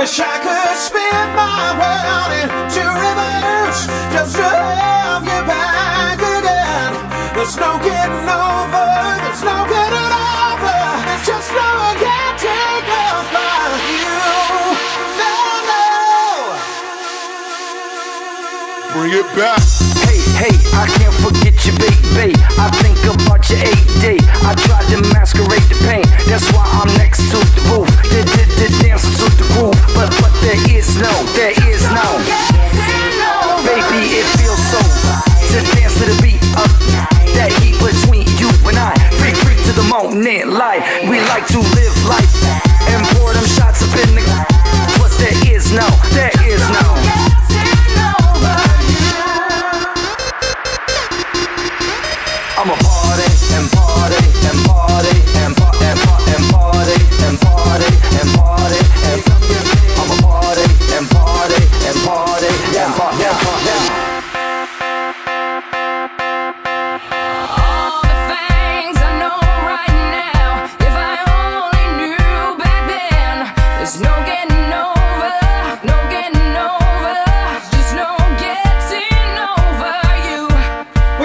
Wish I could spin my world into reverse just to have you back again. There's no getting over, there's no getting over. It's just no one can take over you. No, no. Bring it back. Hey, hey, I can't forget you, baby. I Feels so to dance to the beat of that heat between you and I. Free, free to the moment, light. We like to live life and pour them shots up in the. But there is no, there is no. I'ma party and party and party and pa- and pa- and party and party and party and I'ma party and party and party and pa- and pa- and All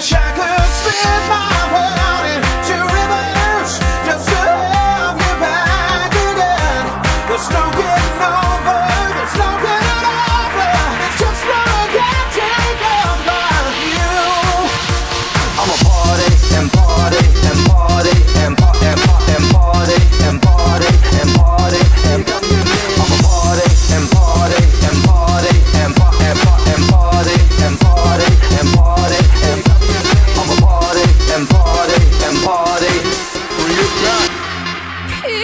Wish I could spin my world into reverse just to have you back again. There's no getting over, there's no getting over. It's just no one can take over you. I'ma party and party and party and and and party and party and party and party and party and and party and party and party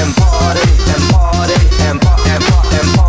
and party and party and party and party.